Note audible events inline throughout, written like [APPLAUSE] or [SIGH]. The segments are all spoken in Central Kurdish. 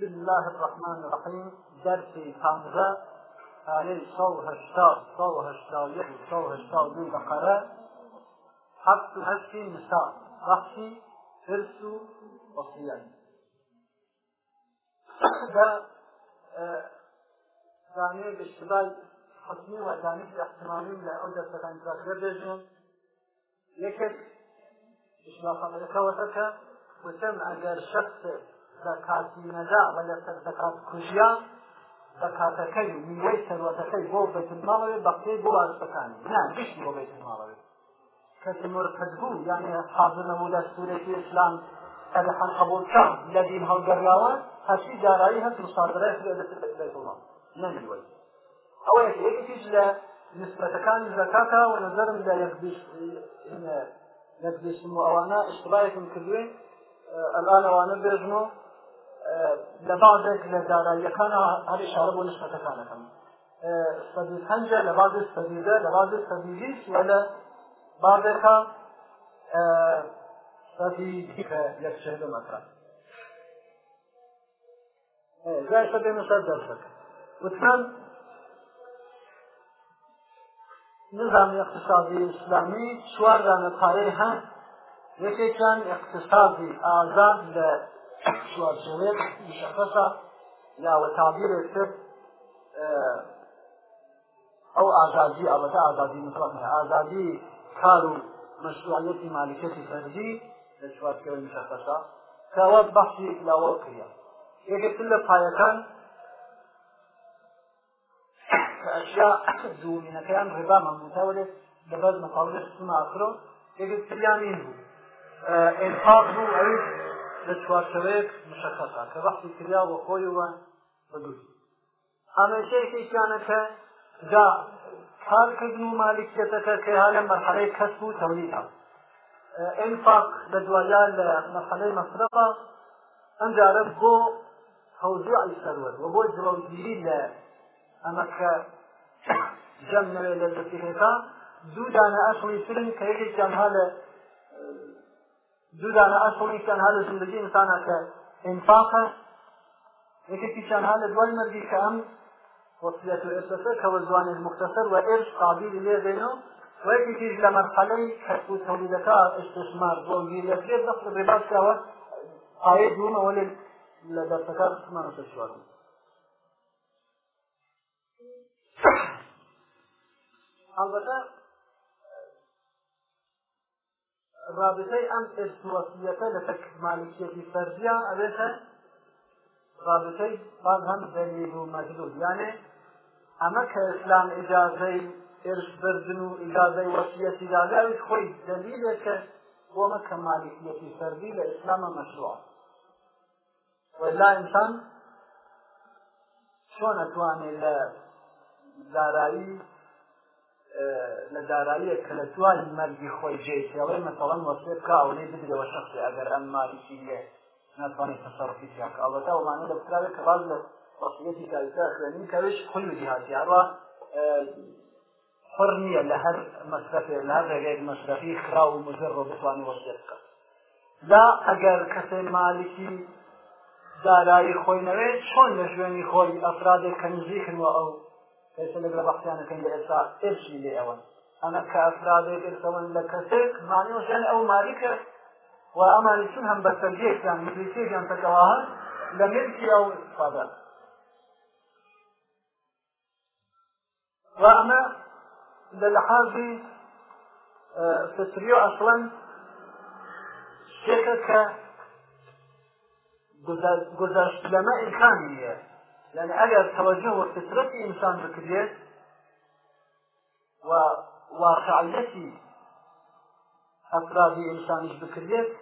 بسم الله الرحمن الرحيم درسي حمزة آية صو هشتا صو هشتا يحي صو هشتا دو بقرة حفظ هشتي نساء وحشي هرسو وصيان ده زانية باشتبال حسني وزانية احتمالي لأودة سكنزاكرة بيجن يكت اشلاقا ملكا وتكا وتم اگر شخص زەکاتینەدا و لەسەر زەکات کوژیان زەکاتەکەی میوەی سەروەتەکەی بۆ بەیتل ماڵەوێ بەقسەی بۆ وارثەکانی نا گشتی بۆ بەیتل ماڵەوێ کەس مرتد بوو یعنی حاضر نەبوو لە سوورەتی ئیسلام قەدەحان قبول چا لە دین هەڵگەڕاوە هەچی جارایی هەست مصادرەیەک لە دەسەر بەیتل ماڵ نە میوەی ئەوە یەکیش لە نسبەتەکان زەکاتە و نظرم لە یەکدیش نەکدیشم و ئەوانە اشتباهێکم کردوێ الان ئەوانە بێژن و لە بازێک لە داراییەکانە هەر شارە بۆ نشتەکانەکەم سەدی پەنجە لە باز سەدیدە لە باز سەدیدیش لە بازێکە سەدی یەکشەهدە مەکرات جای سەدێ نشەر دەرسەکە وتمان نظامی اقتصادی اسلامی چوار دانەپارەی هەن یەکێکیان اقتصادی ئازاد لە چوارچوێت مشخصە یاوە تابیرێک کرد ئەو ئازادی ئەوەتە ئازادی مطلقە ئازادی کار و مشروعیەتی مالکەتی فەرزی لە چوارچوێت مشخصە کەوە بەحثی لاوە کریە یەکتر لە پایەکان ئەشیا زوومینەکەیان ڕێبا مەموتەوەێت لەبەر مقاولش سماکرۆ یەکتریان این بوو ئێفاق بوو ئەوی لە چوارشەوەیەک مشخصا کە بەحثی کریا بۆ خۆیەوە بەدووری ئامێشەیەکێکیانە کە جا کارکردن و مالکیەتەکە کە ها لە مەرحەلەی کەس و تەولیدا ئینفاق لە دوایان لە مەرحەلەی مەصرفە ئەنجارە بۆ توزيع الثروات وبوجه وزيري لا أمك جمع للتفهيتا زود أنا أشغل فيلم كيف جمع هذا دو دانه اصلی که حال زندگی انسان که انفاق یکی که حال دول مردی که هم وصیت و ارتفاع که وزوان مختصر و ارش قابل لیه بینو و یکی که لمرحله کسب و تولید که استثمار و میلیتی دخل رباط که و آیه دوم اولی لدرسکار قسمان و تشوار البته رابطەی ئەم ئێستوەسیەکە لە تەکمالکیەتی فەرزیە ئەوێتە رابطەی باز هەم دەلیل و مەجلوب یانێ ئەمە کە ئیسلام ئیجازەی ئێرشبردن و ئیجازەی وەسیەتی داداویش خۆی دەلیلێکە بۆمە کە مالکیەتی فەرزی لە ئیسلامە مەشروع ولا ئینسان چۆن ئەتوانێت لە دارایی لە داراییە کە لە توانی مەرگی خۆی جێیتەوەی مەسەڵەن وەسێ بکە ئەوەی بدرەوە شخصی ئەگەر ئەم ماریسی لێ ناتوانێت تەسەڕفی تیاکە ئەڵەتا ئەومانە لە پراوێت کە باز لە وەسیەتی کاریتا خوێنین کەوش خولودی هاتیاوە حڕ نییە لە هەر مەسرفێ لە هەر ڕێگەیەک مەسرفی خرا و مزر ڕۆ بتوانانی وەسێ بکە دا ئەگەر کەسێ مالکی دارایی خۆینەوێت چۆن لە ژوێنی خۆی ئەفرادێک کە نزیکن و ئەو ئێستا لەگەڵ بەختیانەکەین لە ئێستا ئێشی لێ ئەوەن ئەمە کە ئەفرادێک ئێستاون لە کەسێک مانیۆژیان ئەو مالی کرد و ئەمانی چون هەم بە سەرگێکیان ملیسێکیان تەکەوان لە ملکی ئەو فادە و ئەمە لە لەحازی فسری و ئەسڵەن شتێکە کە گذشت لەمە ئیمکانیە لأن أجر توجه وفطرة إنسان بكريت وواقعيتي أفراد إنسانش بكريت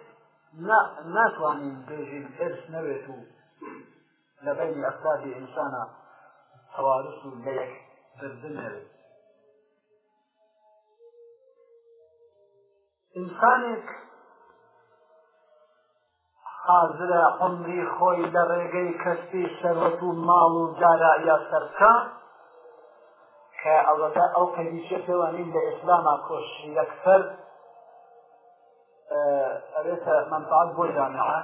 نا ناتوانين بيجي الإرث نبيتو لبين أفراد إنسانا توارث ليك بردن إنسانك حازرە عمری خۆی لە ڕێگەی کەستی شەرەت و ماڵ و جارە یا سەرکە کە ئەوەکە ئەو قەویشە پێوانین لە ئیسلاما کۆشی یەکسەر ئەرێتە منفعات بۆ جامعە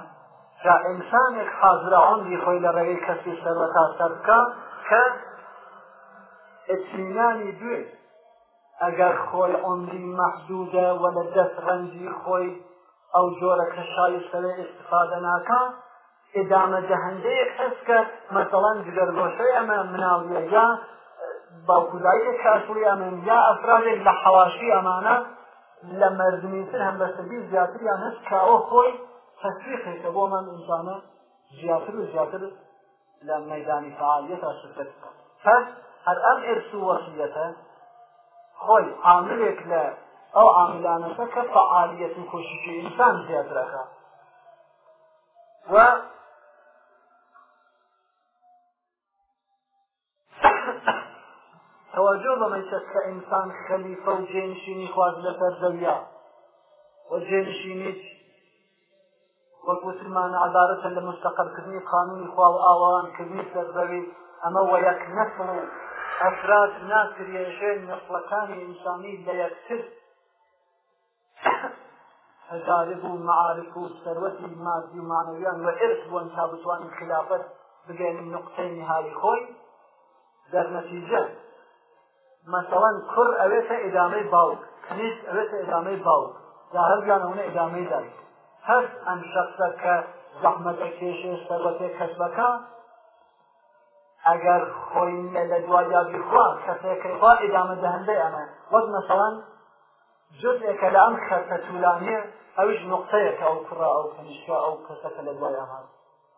جا ئینسانێک حازرە عمری خۆی لە ڕێگەی کەسی شەرەتا سەرکە کە ئتمینانی دوێت ئەگەر خۆی عمری مەحدودە وە لە دەست ڕەنجی خۆی ئەو جۆرە کە شایستەوێ استفادە ناکە ئێدامە جەهندەیەک حس کە مەسەڵەن جگەرگۆشەی ئەمە مناویە یا باوکوداییە کاشوری ئەمن یا ئەفرادێک لە حەواشی ئەمانە لە مەردنیتر هەم بەسەبی زیاتریان هەست کاوە خۆی تەسریخێکە بۆ من ئینسانە زیاتر و زیاتر لە مەدانی فعالیەتە شرکت پس هەر ئەم ئێرس و وەسیەتە خۆی عاملێک لە ئەو عاملانەکە کە فعالیت و کۆشیکی ئینسان زیاترەکە و تەواجۆ بەمەچە کە ئینسان خەلیفە و جێنشینی خواز لەسەر زەویا و جێنشینیت وەکوترمان عدارەتە لە مستەقەرکردنی قانونی خوا و ئاوانکردنی سەرزەوی ئەمە وە یەک نەفڵ و ئەفراد ناکرێژێن نەفڵەکانی ئینسانی لە یەکتر هەزارب و معارف و سەروەتی مادی و معنەویان و ئرس بوون تا بتوانین خلافەت بگەین نقطەی نهایی خۆی دەرنەتیجە مەسەڵەن کوڕ ئەوێتە ئێدامەی باوک کنیز ئەوێتە ئێدامەی باوک یا هەرگیان ئەوونە ئێدامەی دەر هەست ئەم شخصە کە زەحمەتە کێشێ سەرەتێ کەسبەکە ئەگەر خۆی لە دوایابی خوا کەسێکەخوا ئێدامە دەهندەی ئەمە وەک مەسەڵەن جزێکە لە ئەم خەرتە تولانێ ئەوش نقطەیەکە ئەو کوڕ ئەو پنیشکا ئەو کەسەکە لە دوای ئەمان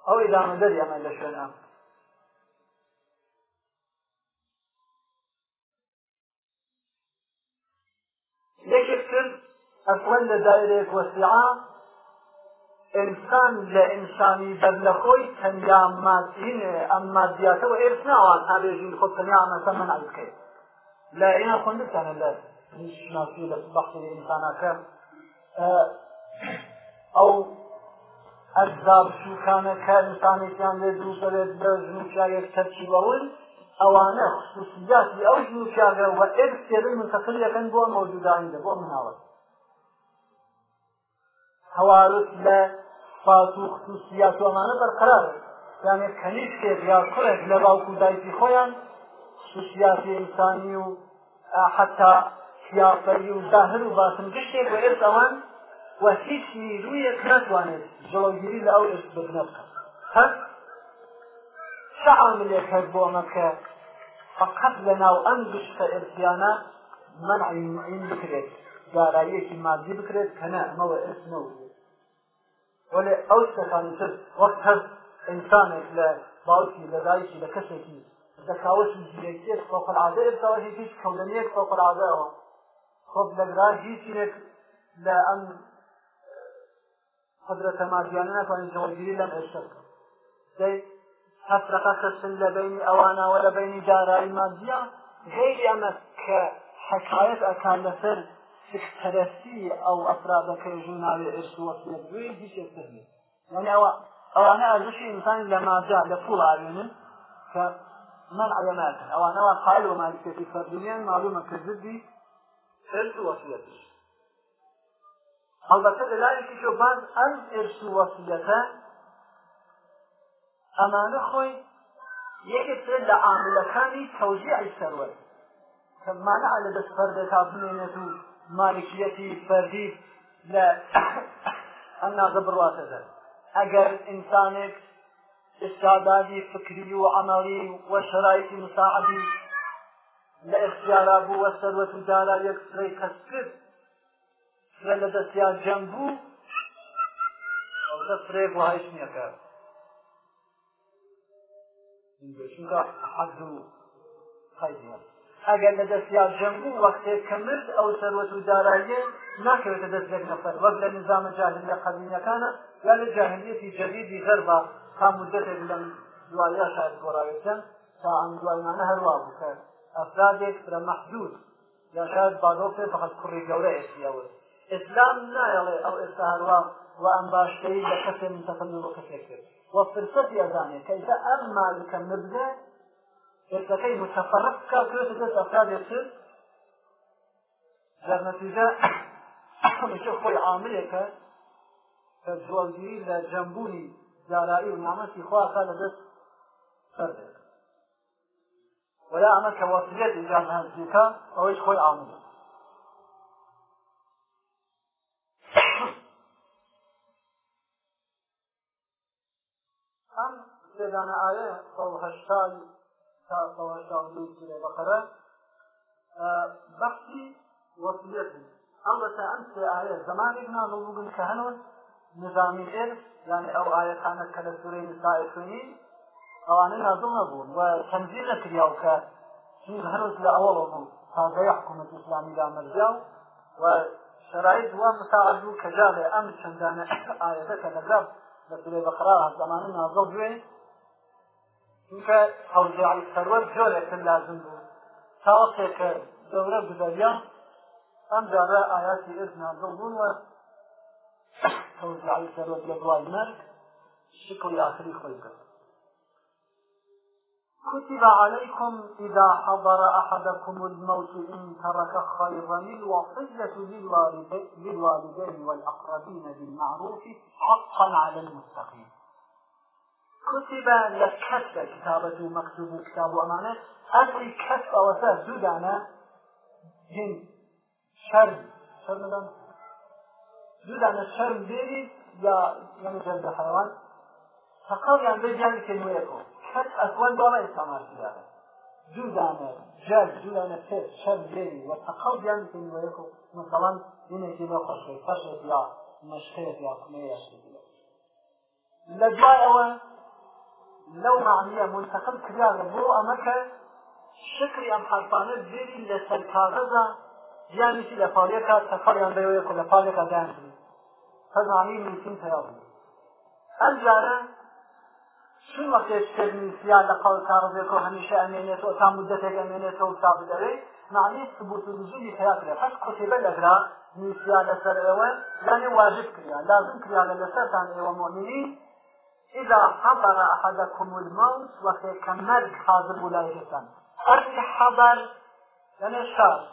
ئەو ئیدامەدەر ئەمە لە شوێن ئەم یەکێکتر ئەسڵەن لە دایرێک وەسیعا ئینسان لە ئینسانی بەرلەخۆی تەنیا مادینێ ئەم مادیاتەوە ئێرس ناوان هەبێژین خۆ تەنیا ئەمەسە مەنا بکەیت لا ئێنە خوندتانە لەر شناسی لە بەخی ئینسانەکە ئەو ئەجزاب شوکانە کە ئینسانێکیان لێ دوو بەرێت بە ژنوکیایەک تەرچی بەڵن ئەوانە خصوصیاتی ئەو ژنوکیاگە و ئێرسێبی متەقلیەکەن بۆ مەوجودانیدە بۆ مناوە هەوارت لە فات و خصوصیات ومانە بەرقرار یانێ کەنیش کێک یا کوڕێک لە باوکو دایکی خۆیان خصوصیاتی ئینسانی و حتا سیافەری و داهر و باسم گشتێک بە ئێرس ئەوان و هیچ نیرویەک ناتوانێت جڵەوگیری لە ئەو ئێرس ببنە بکەن هەر شە عاملێک هەر بۆ ئەمەکە فقط لە ناو ئەم گشتە ئێرسیانە منعی معین بکرێت داراییەکی مادی بکرێت کەنە ئەمەوە ئێرس نەوە ولی ئەو سەکانی تر وەک هەر ئینسانێک لە باوکی لە دایکی لە کەسێکی دەکاوەشی ژیرەکێت فۆقەعادە ئێستاوە هیچ کەوتنەیەک فۆقەعادەوە خۆب لەگرا هیچێک لە ئەم قدرە تەماشیانە ناتوانین جۆگیری لەم هێشتە حفرقة خرسن لبين أوانا ولبين جارة المادية غير أما كحكاية أكان لسر سكترسي أو أفراد كيجونا لإرس وصية دوي بيش يستهمي يعني أو أوانا أرزشي إنسان لما جاء لفول عيون كمن على مالك أوانا وقال وما يكتفي فردنيا معلومة كزدي ارث وصيته البته دلایلی که باز ام ارث وصیته امانه خوی یەکێک لە عاملەکانی تەوزیعی سەروەر مانع لە دەست فەردەکە بنێنێت و مالکیەتی فەردی لە ئەم [COUGHS] ناغە بڕاتەدە ئەگەر ئینسانێک ئستادادی فکری و عملی وە شرایتی مساعدی لە ئختیارا بوو وە سەروەت و دارا یەک سرەی کەس کرد سرە لە دەستیان جەم بوو ئەوە سرێ وهایش نیەکە حەز و خەیە ئەگەر لە دەستیان جەم بوو وەختێک کە مرد ئەو سەروەت و داراییە ناکەوێتە دەست لەک نەفەر وەک لە نظامە جاهل لە قەبینەکانە یا لە جاهلیەتی جەدیدی غەربا تا مدەتێک لەم دوایە شاید گۆڕاوێتە تا ئەم دوایمانە هەروە بکە ئەفرادێک برە مەحدود یا شاید بادۆ پێ فقط کوڕی گەورە ئێسیەوە ئسلام نایەڵێ ئەو ئێستا هەروە و ئەم باشەی لە کەسێ متەفەن بۆ کەسێک کرد وە فرسەت یازانێت کە ئیسا ئەم مالکە نبدێت ارتقي متفرق كاكلوس دس أفراد يصير در نتيجة أحكم الشيخ خوي عاملك كالزوالجيري لجنبوني جارائي ونعمتي خواه قال دس فردك ولا ئەمە کە وەسیێت ئیجاد هەنجیکە ئەوەیش خۆی عامل ئەم سێدانە ئاەیە هەشتای تا بەقەرە بەختی وەسیێت ئەم بەسە ئەم سێ ئاەیە زمانێک نازڵ بوون کە هەنوە نظامی عێر یعنی ئەو ئاەتانە کە لە سوورەی نسائ خوێنی ئەوانە نازڵ نەبوون و تەنزیر نەکریاو کە سیر هەرز لە ئەوڵە بوو تازەی حکوومەت ئسلامیدا مەرجا و شرایط وا مساعدبوو کە جاڵێ ئەم چەندانە ئاەتە کە لەگەڵ لە سورێ بەخرا زمانە نازڵ دوێ چونکە هەوزیعی سەرەر جۆرێکتر لازم بوو تاوەسێکە دەورە بدەریان ئەم جارە ئاياتی ئێز نازڵ بوون وە هەوزیعی سەرەر لە دوای مرگ شکل آخری خۆی کرد كتب عليكم إذا حضر أحدكم الموت إن ترك خيرا الوصية للوالدين والأقربين بالمعروف حقا على المستقيم كتب لكتب كتابة مكتوب كتاب أمانة أمر كتب وسا زودانا جن شر شر مدان زودانا شر بيري يا يعني جلد حيوان فقال يعني بيجان كنويكم حد ئەسوەن بەڵێ ساماسیارە جودانە جەر جودانە پێ شەر لێری وە تەقەڵ بیان بکەین وە یەکو مەسەڵەن یەنێکی بە خۆشەی پەشێت یا مەشخێت یا خمێیەشتی لە دوای ئەوە لەو معنیە منتەقل کریاە بۆ ئەمەکە شکری ئەم حرفانە زیری لە سەر کاغەزە یانیشی لە پاڵێکە تەفەریان بەوەیەکو لە پاڵێکە دایان فەزانی منتیم پەیاڵ ئەم جارە چون وقتی تلمیسیان لقول کارزیکو همیشه امینیت و تا مدت امینیت و ثابت اوی معنی ثبوت وجودی حیات را پس کتبه لگرا نیسیان لسر اوه یعنی واجب کریا لازم کریا لسرتان ایو مؤمنین إذا حضر أحدكم الموت وفي كمر حاضر ولاية أرك حضر يعني شر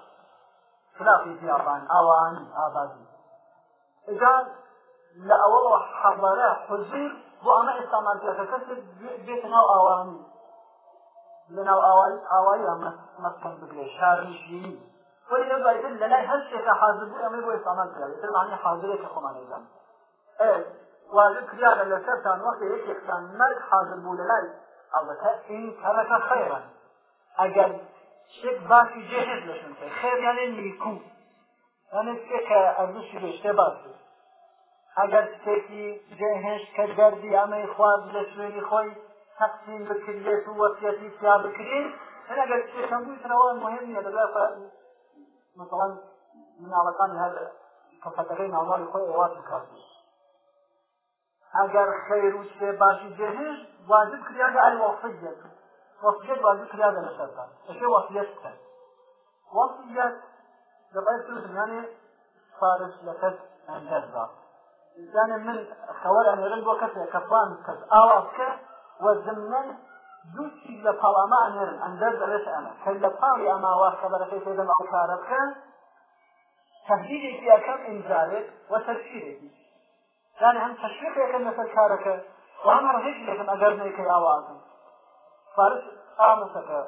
خلافي في أبان أوان آبادي إذا لأول حضر حزير بۆ ئەمە ئێستامانەکە کەس بێتە ناو ئاوانی لە ناو ئاوای ئاوایی ئەمە مەسکەن بگرێ شارژی ولی لە بەر لە لای هەر شێکە حاضر بوو ئەمەی بۆ ئێستامان کرێتانی حاضرێکە خۆمانێدان واژە کریاە لە سەرتان وەختە یەکێکتان مەرگ حاضر بوو لە لای ئەڵەتە این کەرەکە خێرە ئەگەر شێک باسی جێهێز لەشن خێریانێ نیکو ئەنێ کێکە ئەرزشی لێشتێ باسی ئەگەر کتێکی جێهێشت کە دەردی ئەمەی خوارد لە شوێنی خۆی تەقسیم بکردێت و وەسیەتی پیا بکرێت هەر ئەگەر کتێکم بوویتەوە مهم نیە لەبێ مثلا مناڵەکانی هەر کەفتەکەی ناڵی خۆی ئێوات بکات ئەگەر خەیر و شتێ باشی جێهێشت واجب کریاگە ئەل وەفیەت وەفیەت واجب کریاگە لە شەرکە ئەشێ وەفیەت بکەن وەفیەت دەبێت ترسم یعنی سفارش لەکەت ئەندەردا زانم من خەوەر ئەنێرن بۆ کەسێک کەفان کەس ئاوازکە وە زمنەن دوو چیز لە پاڵامە ئەنێرن ئەندەر دەرێت ئەمە کە لە پاڵی ئەماوا خەبەرەکەی پێدەم ئەو کارەکە تەهدیدێکی یەکەم ئینجارێت وە تەشیرێکی زانە هەم تەشویقێکەکە لەسەر کارەکە وام ڕێک لەکەم ئەگەر نەیکەی ئاوازم فارس ئامەسەکە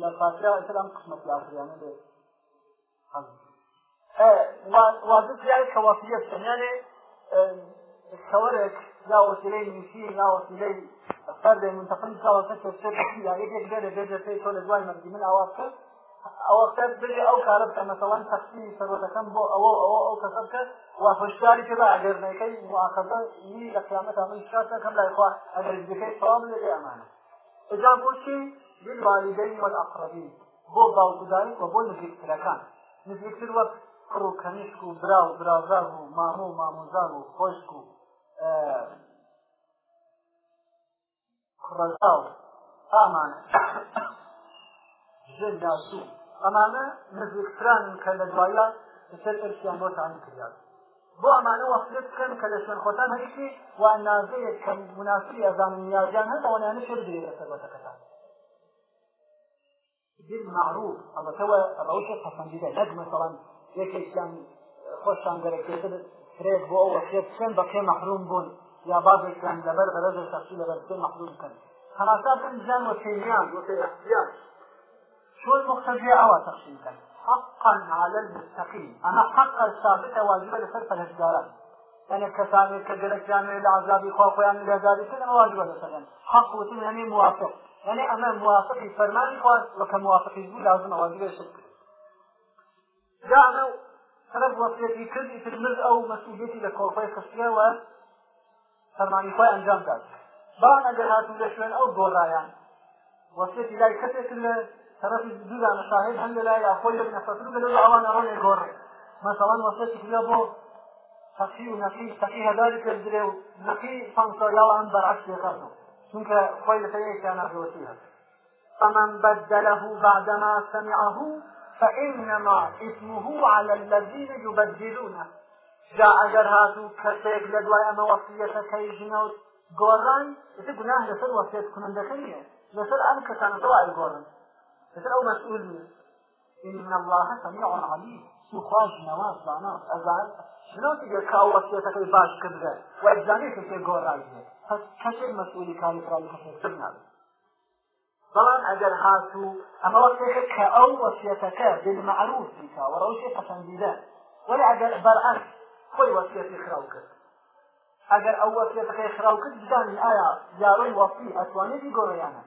لە فاترا ئیسلام قسمەت لاخریانە بێت حەزم وازت يعني كوافية يعني كورك لا وسيلة نسي لا وسيلة فرد منتقل كوافية الشيء يعني يقدر يقدر شيء كل زواج مبدي من أوافق ئەوەکە بێ ئەو کارە بکە مەسەڵەن تەقسیمی سەرەتەکەم بۆ ئەوە ئەوە ئەو کەسە بکە و هشداری کەدا ئەگەرنەکەی مواخەزە نی لە قیامەت من شاتەکەم لایخوا ئەگەرەکەی سام لێ ئەمانە ئەجا بۆچی بالوالیدەی وەل ئەقربین بۆ باوگدانی و بۆ نزیکترەکان نزیکتر وەک کڕ و کەنیشک و برا و برازار و مامۆ و مامۆزار و خۆشک و کوڕەزا و ئامانە ژن یاسوو ئەمانە نزیکتران کە لە دوایە لەسەر ئەرشیان بۆتانی کردات بۆ ئەمانە وەفرێت بکەن کە لە شوێن خۆتان هەیشی و نازەیەک کە مناسی ئەزانیازیان هەن ئەوانیانە شێر بێ لەسەر بەتەکەتان بالمعروف الله سوى روشة حسن جدا لد مثلا یەکێکیان خۆشان دەرەکێتر کرێت بۆ ئەوە خێت چەند بە قێ مەحروم بوون یا بازێکیان لەبەر بەرەزە تەخشی لەبەر قێ مەحروم بکەن هەناسا بن زان وەتەیمیان وەتەی احتیاج شۆی مختەجێ ئەوە تەخشی بکەن حقا على المستقيم اما حقا ثابته واجبه لسر فرهشداران ئەە کەسانێک کە گەرەکیانێت لە عذابی خۆخۆیان لەزاریکن واجبە لەسەرێن حق وتن هەنێ موافق هەنێ ئەمە موافقی فەرمانی خواست وەکە موافقی بوو لازم ئەوواجبێ شکرد دعنا سند وصيتي كل يتجمز او مسؤوليتي لكورفاي خشيه و فرماني خوي انجام داد بعد اگر هاتو لشوين او دورايان وصيتي لاي كتك طرف دولا مشاهد هم لا يا خوي لك نفتر بلو اوان اوان يقور مثلا وصيتي كلا بو تقي ونقي تقي هذلك الدريو نقي فانسا يلا ان برعكس يقرنو چونك خوي لك ايه كان اخوتيها فمن بدله بعدما سمعه فإنما اسمه على الذين يبدلونه جا ئەگەر هاتوو کەسێک لە دوای ئەمە وەسیەتەکەی ژنەوت گۆڕان ئێتە گوناه لەسەر وەسیەت کنندەکە نیە لەسەر ئەم کەسانەوە ئەلگۆڕن لەسەر ئەو مەسئول نیە إن الله سميع عليم سوخواش نواز دانا أزان شنوتي جاكا وصيتك باش كبير وإجزاني كتير قول رايزي فكشي مسؤولي كاري فرالي كتير كبير بەڵام ئەگەر هاتوو ئەمە وەکێکە کە ئەو وەسیەتەکە بالمەعروف بیکا وەڕەوشی پەسەندیدە وەرە ئەگەر بەرعەکس خۆی وەسیەتی خراو کرد ئەگەر ئەو وەسیەتەکەی خراو کرد بزانین ئایا یاڕۆی وەفی ئەتوانێتی گۆڕیانە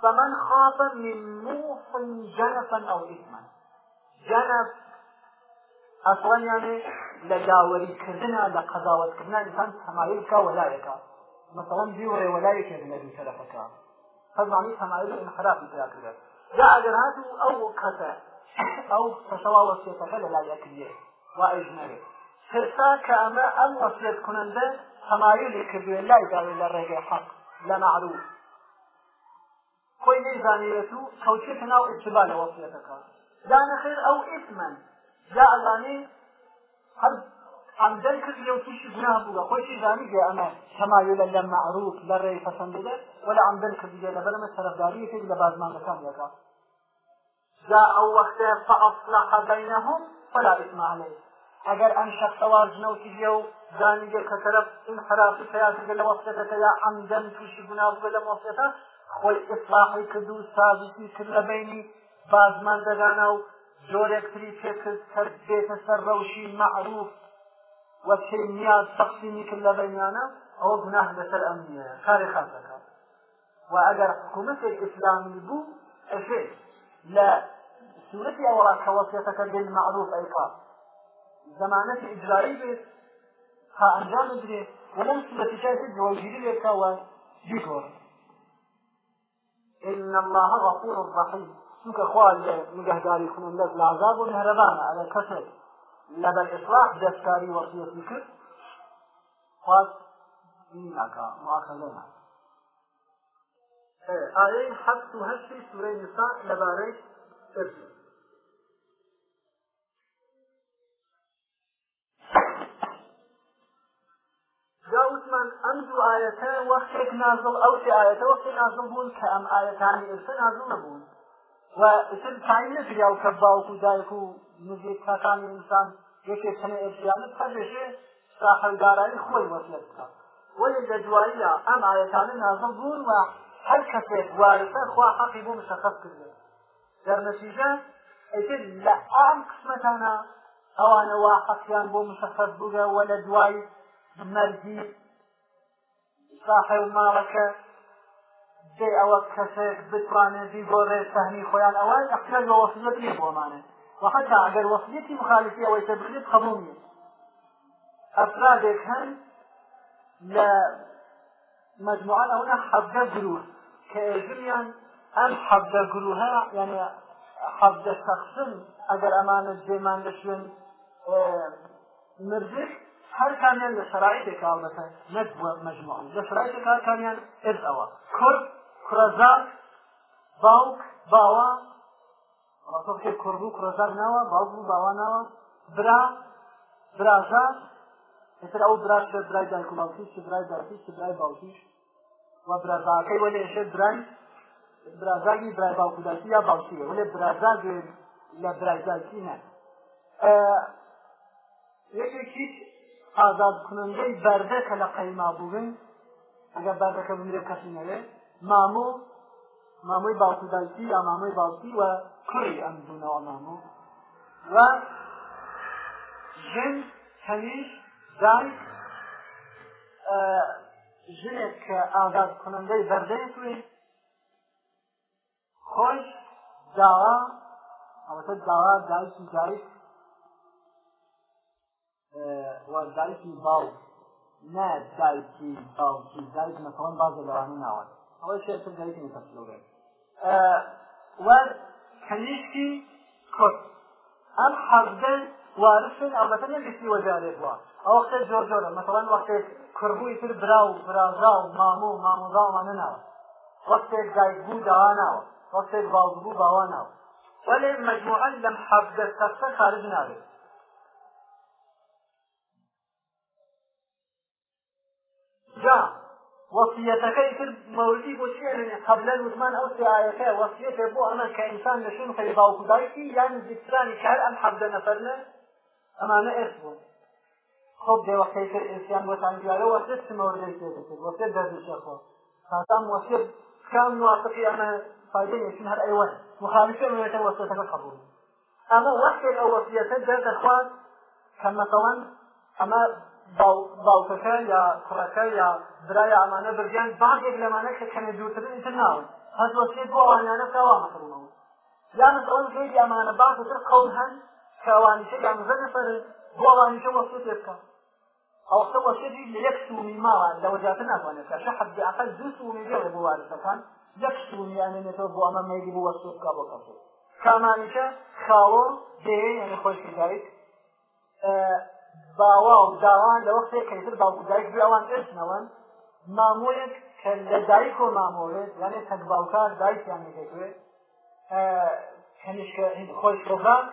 فمن خاف من نوح جنفا او اثما جنف اصلا يعني لداوري كردنا لقضاوة كردنا انسان سمايلك ولايك مثلا بيوري ولايك من ابي سلفك فزمانی تەمایل و انحرافی پیدا کردێت یا ئەگەر هاتو ئەو کەسە ئەو پەشەوا وەسیەتەکە لە لای یەکردێت وا ئەیش نەبێت سرسا کە ئەمە ئەم وەسیەت کونەندە تەمایلی کردوێ لای داوێت لە ڕێگەی حەق لە معروف خۆی نەیزانێت و کەوتێت ناو ئتبا لە وەسیەتەکە دانەخێر ئەو ئیسمەن یا ئەزانێ هەر ئەم دەرکرد لەو تووشی گونا بووە خۆشی زانی گوێ ئەمە تەمایلە لە معروف لە ڕێی پەسەنددە وەلا ئەم دەرکردێ لە بەرمە سەرفداریەکێک لە بازمانەکان یەکە جا ئەو وەختێ فەعصلح بەینەهم فلا إثم عليه ئەگەر ئەم شخصەوار جنەوتیە و زانیگە کە تەرەف این حرافی پیاگە لە وەختەکە یا ئەمدەم تووشی گونا بووە لە وەختەکە خۆی ئیسلاحی کرد و سازیتی کرد لە بینی بازمان دەدانە و جۆرێکتری پێکرد کە بێتە سەر ڕەوشی معروف وەچەی نییە تەقسیمی کرد لە بەینانە ئەوە گوناه لەسەر ئەم نیە کاری خاص دەکات و ئەگەر حکوومەتێک ئیسلامی بوو ئەشێ لە سورەتی ئەوڵا کە وەسیەتەکە دل معروف ئەیقا زمانەتی ئیجرایی بێت تا ئەنجام بدرێت ولم سورەتیشای جوەگیری لێکەوە بیگۆڕ إن الله غفور رحيم سوك خوال نگهداری کنندت لعذاب و مهربان على كسر لەبەر ئسراف دەستکاری وەسیەتی کرد خواز ناکە واکە لێنا ئاەی حەفت و هەشتی سوورەی نیسا لەبارەی ئرز جاوتمان ئەم دوو ئاەتە وەختێک نازڵ ئەو سێ ئاەتە وەختی نازڵ بوون کە ئەم ئاەتانی ئرسە نازڵ نەبوون وسم تعین نکریا و کە باوک و دایک و نزیک کاکانی ئینسان یەکێک چنە ئێسیانت پەرێشێ ساحەلدارایی خۆی وەسیەت بکە ولی لە دواییە ئەم ئاەتانە نازم بوون و هەر کەسێک وارەسە خوا حەقی بوو مشخص کردێ دەرنەتیژە ئەیتر لە ئام قسمەتانە ئەوانە وا حەقیان بۆ مشخص بووگە وە لە دوای مەرگی ساحە و ماڵەکە پێی ئەوە کەسێک بتوانێت بیگۆڕێ سەهمی خۆیان ئەوان ئەفکار بە وەسیەت نیە بۆمانێ وحتى ئەگەر وەسیەتی مخالفی ئەوەی تەبقیت قبول نیە ئەفرادێک هەن لە مجموعات ئەوە حەبدە گرور کە ئێژنیان ئەم حەبدە گروها یعنی حەبدە شخصن ئەگەر ئەمانە جێمان لە شوێن مردک هەر کامیان لە شرایطێک ئاڵەتە نەک مجموعن لە شرایطێک هەر کامیان ئێز ئەوە کورد کوڕەزا باوک باوە کوڕ بوو کوڕەزار ناوە باوک بوو باوا ناوە برا برازار هێتر ئەو براش برای دایک و باوکی چ برای دایکی چ برای باوکیش و برازاکەی وەێ ئێشە برای برازاگی برای باوکو دایکی یا باوکیە وەێ برازار لە برای دایکی نە یەکێکیش ئازادکردنەی بەردە کە لە قەیما بوون ئەگە بەردەکە بمرێ کەسی نەوێت مامۆ مامۆی باوکدایکی یا مامۆی باوکی وە کوڕی ئەم بوونەوە مامۆ و ژن هەمیش دایک ژنێک کە ئازاد کنندەی بەردەی توێ خۆش داوا ئەوەتە داوا دایکی دایک دایکی باو نه دایکی باوکی دایک مەسەڵەن بازە لەوانە ناوەت أول شيء أسم هذه المفصلة وكنيشتي كت أم حربا وارثن أو مثلا يكسي وجاري بوا أو وقت جور جورا مثلا وقت كربو يتر براو برازاو مامو ماموزاو مانناو وقت جايد بو دواناو وقت باوز بو باواناو ولی مجموعه لم حرب دستفه خارج نابه جا وصيتكي كل مولدي بوشيء قبل الوثمان أو سعايك وصيتي بو أنا كإنسان لشون خليفة وكدايكي يعني ذكراني كهر أم حبدا نفرنا أما أنا إرثبو خب دي وقتي كل إنسان وطن دياله وصيت مولدي كيفك وصيت ذات الشيخ خاتم وصيت كان موافقي أنا فايدين يشون هر أيوان مخالفة من يتوصيتك القبول أما وقت الأوصية ذات أخوان كما طوان أما باوکەکە یا کوڕەکە یا برای ئامانە بردیان باشێک لەمانە کە کەمە دوورترن تر ناون هەزوەسێ بۆ ئەوانیانە تاوا مەکردنەوە یان ئەوەن غێری ئەمانە باشتر قەڵ هەن کەوانیشە یامزە نەفەرن بۆ ئەوانیشە وەسێ پێ بکە ئەو سە وەسێدی لە یەک سومی ماوە لە وەجاتە ناتوانێت کە شەحەب بەعقل دوو سومی گەڕێ بۆ وارثەکان یەک سومی یانێنێتەوە بۆ ئەمە مەیلی بۆ وەسێ بکە بۆ کەسێ کامانیشە خاوە دێ یعنی خۆشکرداویت باوا و داوان لە وەختێ کەیتر باوکدایک بیاوان ئەرچنەوەن مامۆیەک کە لە دایک و مامۆێت یانێ تەک باوکار دایکیان دەکوێت هەنیشکە خۆش خۆخان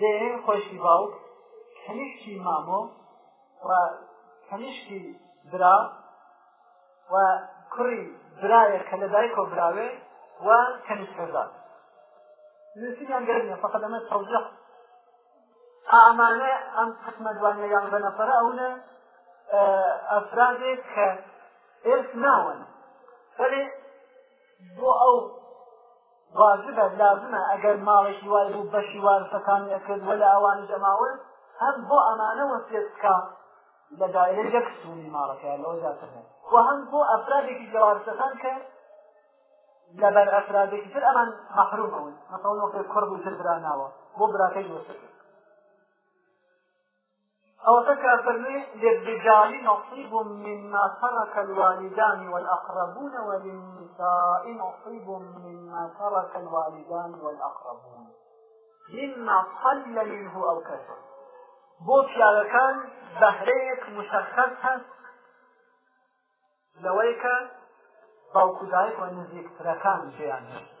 دێ خۆشی باوک هەنیشتی مامۆ و هەنیشتی برا و کوڕی برایە کە لە دایک و براوێ و کەنیشکەزان نووسیان گەرمە فقط ئەمە تەوزەخت ئامانە ئەم قسمە دوانیان بەنەفرە ئەوە ئەفرادێک کە ئرس ناون بەێ بۆ ئەو واجبە لازمە ئەگەر ماڵێکی وای بوو بەشی وارسەکان ئەکرد وە لە ئەوانی جەماوە هەم بۆ ئەمانە وەسێت بکە لە دایرە یەک سووری ماڵەکە لەەوە زیاتر و هەم بۆ ئەفرادێکی جوارسەکان کە لەبەر ئەفرادێکی تر ئەمان مەحرومەوە مەسەڵ وەکە کوڕ و تر براناوە بۆ براکەی وەسەکە أو تكافرني للرجال نصيب مما ترك الوالدان والأقربون وللنساء نصيب مما ترك الوالدان والأقربون مما قل منه أو كثر بو پیاوەکان بەهرەیەک مشخص هەست لەوەی کە باوکودایک و نزیکترەکان جیان هێشت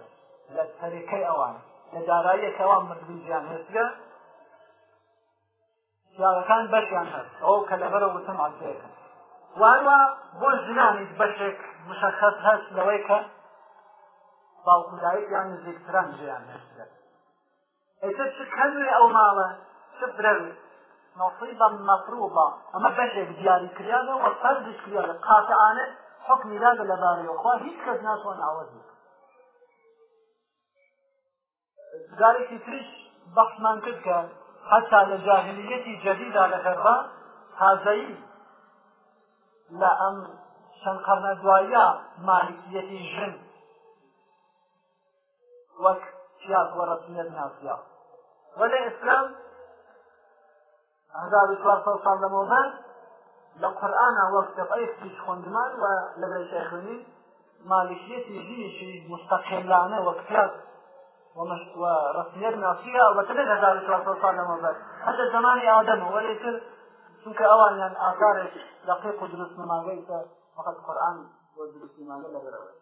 لە سەرەکەی ئەوان لە داراییەکەوان مردن جیان هێستگە یاغەکان بەشیان هەر ئەو کە لەبەرە وتم ئەڵتەیەەکە وانوە بۆ ژنانیت بەشێک مشخص هەست لەوەی کە باڵکودایی یان نزیکتران ژیان هەشت ئێستا چ کەنوێ ئەو ماڵە چ برەوێ نصيبا مطروبا اما بشي بدياري كريانا وفرد كريانا قاطعانا حكم لاغا لباري وخوا هيك كز ناس وان عوضي ذلك تريش بحث من كذكا حتى لجاهلية جديدة لغربة هذه لأم شنقرنا دوايا مالكية جن وك شياط ورسمية ناسية ولا إسلام هذا بكلار صلى الله عليه لقرآن وقت قيس في خندمان ولدى شيخوني مالكية جنشي مستقلانة وكتاب ورسميات ناصية الله تبدأ ذلك الرسول صلى الله عليه وسلم حتى زمان آدم وليس چونك أولا يعني آثار دقيق ودروس نماغيك فقط القرآن ودروس نماغيك لبرو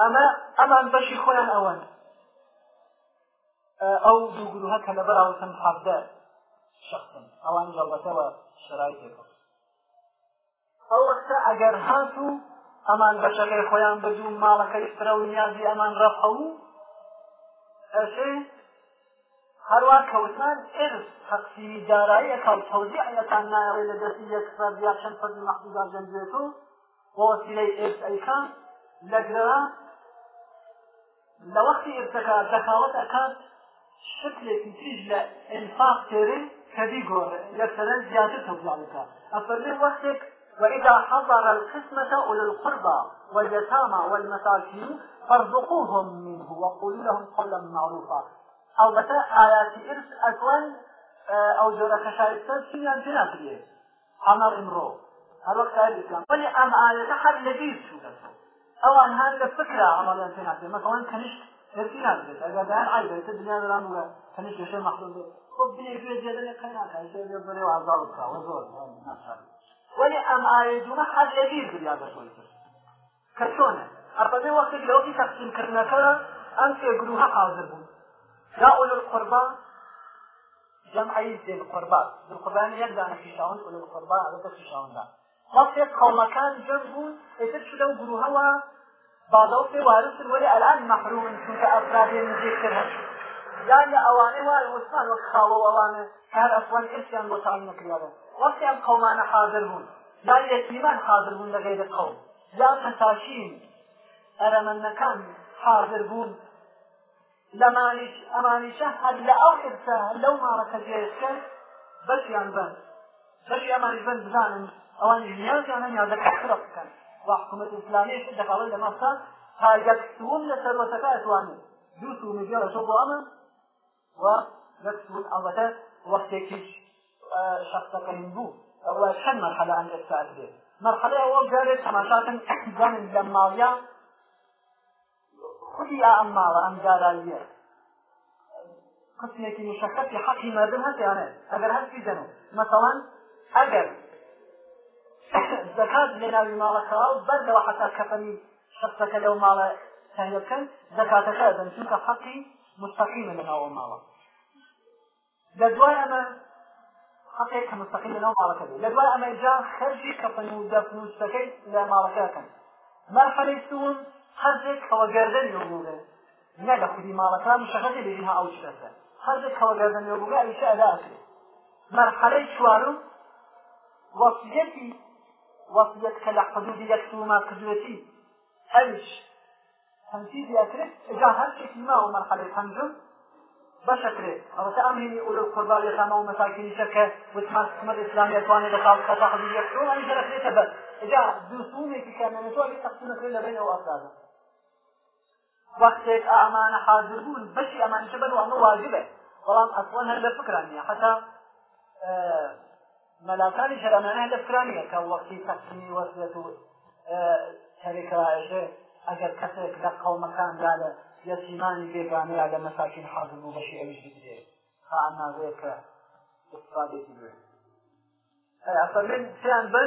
أما أما أن بشي خويا أولا أو دوغلوها كلبا أو تنحفظات شخصا أو أن جلتها شرايطك ئەو وەختە ئەگەر هات و ئەمان بەشەکەی خۆیان بدوو ماڵەکەی فرە و نیازی ئەمان ڕەفەوو ئەشێ هەروە کەوتان ئرس تەقسیمی دارایی ئەکەڵ تەوزی ئەەکان نایڕێ لە دەستی یەکسەر یا چەند فەرمی مەحدودار جەنجێت و بۆ وەسیلەی ئرس ئەیکان لەگرەوە لە وەختی ئرسەکە دەخاوەت ئەکات شکلێکی تریش لە ئینفاق تێرێ کەدی گۆڕێ یەکسەرەن زیاتر تەوزیان بکات ئەفەرمێ وەختێک وإذا حضر القسمة أولي القربى واليتامى والمساكين فارزقوهم منه وقولوا لهم قولا معروفا أو بتاع آيات إرث أكوان أو جورة كشايستان سيان جناب عمر امرو هل وقت هذه الإسلام ولي أم آية حد لذيذ شو أو أن هذا الفكرة عمر جناب مثلا كنشت نسينا بس أجا بيان عيبة تدنيا لنا كنشت شيء محدود خب بيه كده زيادة لقناك هاي شيء يضري وعزالك وزور نشر ولی ئەم ئاێدومە حەز لەبیر گریا دەسۆی کرد کە چۆنە ئەپەبێ وەختێک لەوەی تەقسیمکردنەکە ئەم سێ گروهە حاضر بوون یا ئول القربان جمع ذي القربان ذي القربان يبدا في شاون ولا القربان على في شاون لا خاصة قوم كان جنبه يصير شو لو جروها و بعضهم في وارث الولي الآن محروم شو كأفراد المذكر يعني أوانه والوصال وكخاوة وأوانه هل أفوان إيش يعني وصال مكرياله وەختی ئەم قەومانە حاضر بوون یا یەتیمان حاضر بوون لەگەیرە قەوم یا پەتاشین ئەرەمەنەکان حاضر بوون لەمانیش ئەمانیشە هەر لە ئەو حرسە لەو ماڕەکە جێشکرد بەشیان بند بەشی ئەمانیش بند بزانن ئەوانی نیازیانە یادەکە خرە بکەن وا حکوومەت ئیسلامیش دەقاڵە لە مەسا تاگەکسون لە سەرەتەکە ئەتوانێت دووس و میلیۆنە شەو بۆ ئەمە و گەکسون ئەڵبەتە وەختێکیش شخصەکەین بوو ئەوە چەند مەرحەلە ئەن ئێستاد بێت مەرحەلە ئەوە جارێت تەماشاکەن زانن لە ماڵیا خودی ئا ئەم ماڵە ئەم جارانیە قسمێکی مشەکەتی حەقی مردم هەستیانێت ئەگەر هەستی دەن مەسەڵەن ئەگەر زەکات لێ ناوی ماڵەکەوا بەردەوە حتا کەفەنی شخصەکە لەو ماڵە تهیە بکەن زەکاتەکە دەن چونکە حەقی مستەقیمە لەناوە ماڵە لە دوای ئەمە حقەیە کە مستەقی لەنەوە ماڵەکە لە دوای ئەمەجا خەرجی کەپن و دەفن و سەکەی لە ماڵەکەکەن مەرحەلەی سوون حەزێک هەوەگەردن یۆبووێ نە لە خودی ماڵەکان شەخەتی لەژینها ئەو شەسە حەزێک هەوەگەردن یۆبووگە ئەویشە ئەداکرێت مەرحەلەی چوارم وەسیەتی وەسیەت کە لە حدودی یەک سوما کردوێتی ئەویش تەمسیز یاکرێت جا هەر شێکی ما و مەرحەلەی پەنجم بەشکرێ ئەوەتە ئەمرینی ئورە قورباوی خەمە و مەساکینی شەکە وتمان حکومەت ئیسلامی ئەتوانێت لە خاڵ خەتا قضیە کردن ئەنی دەرەکرێتە بەر ئجا دوسومێکی کامێنێتۆ ئەگەر تەقسیمەکرێت لە بین ئەو ئەفرادە وەختێک ئامانە حاضر بوون بەشی ئەمانشە بەر و ئەمە واجبە بەڵام ئەسوان هەر لە فکران نیە حەتا مەلاکانی شەرەمانە هەر لە فکران نیە کە وەختی تەقسیمی وەسلەت و هەرێکەوەژێ ئەگەر کەسێک لە قەومەکاندا لە یەتیمانی بێگانەیە لە مەساکین حاضر بوو بەشی ئەویشی بدێ خانازێکە استفادێکی بێت فمن فلان بل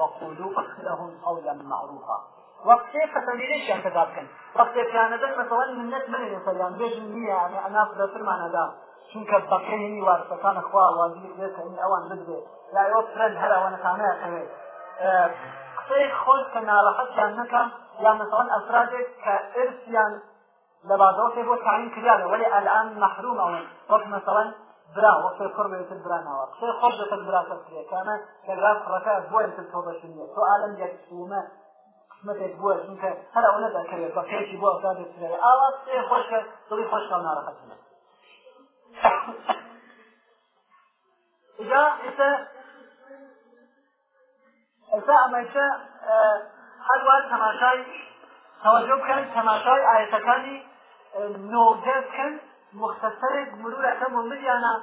وقولوا لهم قولا معروفا وقت فتني ليش اعتقاد كان وقت فلان بل مثلا من نت من يسلم بيجن لي يعني انا اخذ فرمان هذا چونکە بەقینی وارسەکان خوا وازیر بێتین ئەوان بدرێ لا فرەن هەراوانە خانەیەوێت قسەی خۆش کە ناڵەحەتیان نەکەم یا مثلا ئەفرادێک کە ئرسیان لبعضوقي هو تعيين كذا ولي الآن محروم أو وقت مثلا برا وقت القرب يتل برا نوا قصي قرب يتل برا تسرية كان كغراف ركاء بوا يتل توضا شنية سؤالا يكسوما قسمتك بوا شنك هلا وندا كريا بقيتي بوا كان يتسرية آلا قصي خوشك طلي خوشك ونارا خسنا إذا إذا إذا أميشا هل وقت تماشاي توجه بكري تماشاي آيتكاني نۆگەر کرد مختصرێک مرورەکەم و مریانە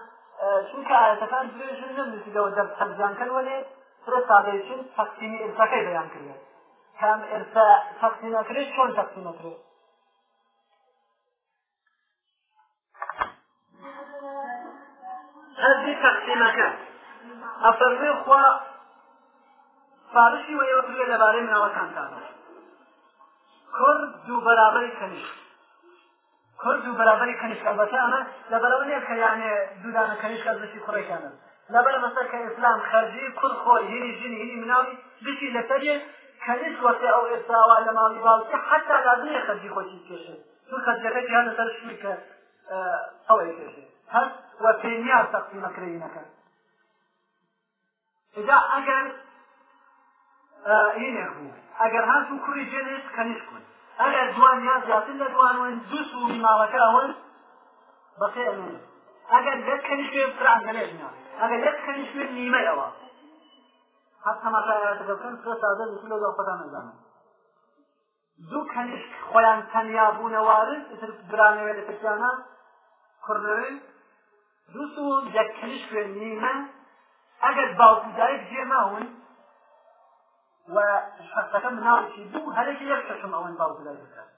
چونکە ئاەتەکان درێژن نەنووسیەوە دەب سەبزانکەن وەێ سرە سادەیشن تەقسیمی ئرسەکەی بەیان کردێت کام ئرسا تەقسی نەکرێت چۆن تەقسی نەکرێت هەردی تەقسیمەکە ئەفەرێ خوا فارشی وەیەوە لەبارەی مناوەکانتانە کرد دوو بەرابەری کەنیشت کورد و بەرابری کنیشکەبەکانە لەبەرەوە نیە کە یانێ دوودانە کنیشکە دەشی کوڕێکانە لەبەر مەسەر کە ئیسلام خەرجی کوڕ خۆر هینی ژنی هینی مناوی بشی لەسەریە کنیش وەسێ ئەو ئێستاوا لە ماڵی باڵکی حتا لازمە خەرجی خۆشی کێشێ تو خەرجەکە جیان لەسەر شوی کە ئەوەی کێشێ هەر وەپێنیا تەقسی مەکرینەکە إذا أجر آه إيه أجر هاتوا كل جنس كنيش كنت ئەگەر جوانیان زیاتر لە جوانون دو سووری ماڵەکەون بەخێن ئەگەر لە کەنی شوێ پران دەێژنا ئەگەر لە کەنی شوێ نیمە ئەوە هەر تەماشایەتەکەن سە تازە دوکیلۆ لەڵپەتان نزانن دوو کەنیشت خۆیان تەنیا بوونەوارن تر برانەوێ لە پشتیانە کوردن دوو سوور یەک کەنیش کوێ نیمە ئەگەر باوکدایک جێماون و شخصەکە مناڵێکی بوو هەرێک یەک شەشم ئەوەن باوکدار بکات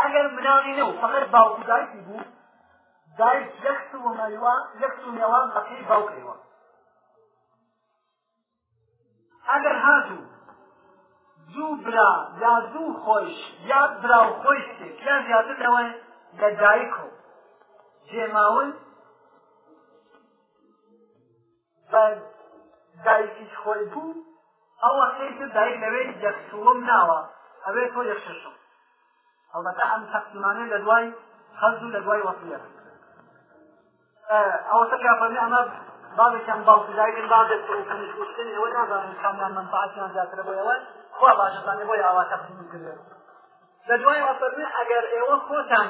ئەگەر مناڵی نە و فقط باوکدارکی بوو دایک یەکس و مەریوا یەکس و نێوان بەقی باوکەوە ئەگەر هاتوو زوو برا یا زوو خۆش یا برا و خۆش تێک یا زیاتر لەوە لە دایک و جێماون بە دایکی خۆی بوو ئەو وەختەی دایک لەوێت یەکسوم ناوە ئەوێ تۆ یەکششم ئەڵبەتە ئەم تەقسیمانێ لە دوای خەرج و لە دوای وەسیەت ئەوە تەکافەرمی ئەمە بابێکیان باڵدایگن بازێت پرکنیشتن ئەوە نازانین کامیان منفعاتیان زیاتر بۆەوە خوا باشەزانێ بۆی ئاوا تەقسیم کردێت لە دوای وەفەرمی ئەگەر ئێوە خۆتان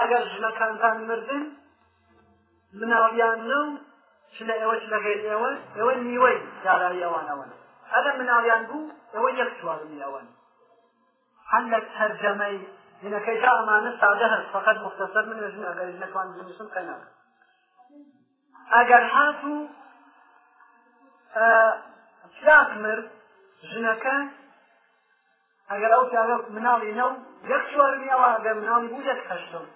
ئەگەر ژنەکانتان مردن مناڵیان نە و چ لە ئێوەش لە غێر ئێوە ئێوە نیوەی داراوی ئەوانەوەن ئەگەر مناڵیان بوو ئەوە یەک چوارمی ئەوەن هەندێک هەرجەمەی دینەکەی تا ئەمانە سادە هەست فقط مختصر من وژن ئەگەر نەتوان بنووسم کەنا ئەگەر هات و چراغ مرد ژنەکە ئەگەر ئەو پیاوە مناڵی نەو یەک چوارمی ئەوە ئەگەر مناڵی بوو یەک هەشتم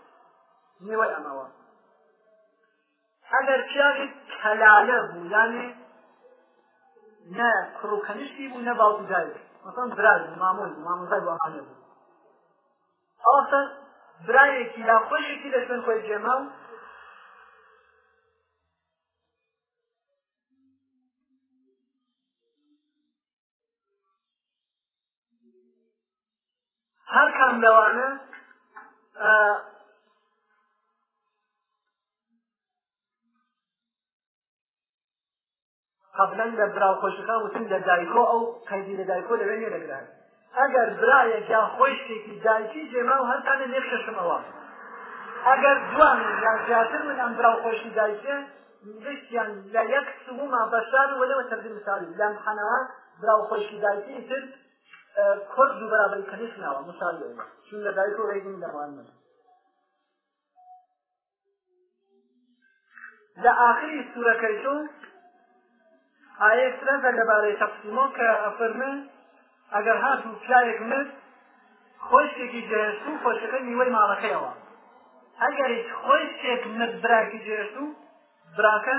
نیوەی ئەمەوە ئەگەر پیاوێت هەلالە بوویانێ نە کڕوکەنیشتی بوو نە باڵدایک مەسەن برای مامۆی مامۆزای وامانە بوو ئەوسە برایەکی لا خۆشێکی لە شوێن خۆی جێما و هەر کام لەوانە قبلا لە براو خۆشەکان وتم لە دایکۆ ئەو قەیدی لە دایکۆ لەوێ نێدەگران ئەگەر برایەک یا خۆشتێکی دایکی جێما و هەستانە نێ شەشمەوە ئەگەر جوان یان زیاتر من ئەم براو خۆشی دایکێ دشتیان لە یەک سوما بەشار وەلەوە تەردی مثالی لەم حەنەوە براو خۆشی دایکی تر کورد و بەرابری کەنیش ناوە مثالی چون لە دایکۆ ڕێگن لەوان من لە ئاخری سوورەکەی تۆ ئاەکترا بە لەبارەی تەقسیمۆ کە ئەفرمن ئەگەر هات و پیاێک مرد خۆشتێکی جێشت و خۆشەکە نیوەی ماڵەکەیەوە ئەگەر هیچ خۆشتێک مرد براکی جێشت و براکە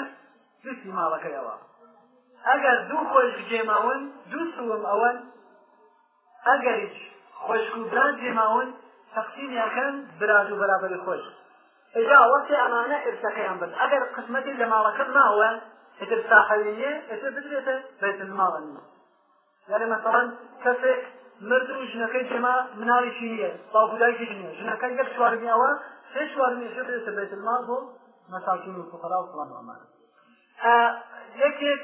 دوستی ماڵەکەیەوە ئەگەر دوو خۆش جێماون دوو سوم ئەوەن ئەگەر هیچ خۆشک و بران جێماون تەقسیمیەکەن براج و بەرابەری خۆش ئێجا وەستی ئەمانە ئرسەکەیان بن ئەگەر قسمەتی لە ماڵەکەت ماوە ئتر ساحەویە ئتر بدرێتە بێت ماڵنی یاری مەسەڵەن کەسێک مرد و ژنەکەی جێما مناڵیشی نییە باخدایکی نیە ژنەکە یەک چوارمیەوە سێ چوارمیێشە بێتە بێت ماڵ بۆ مەساکین و فقرا و فڵان ئەمان یەکێک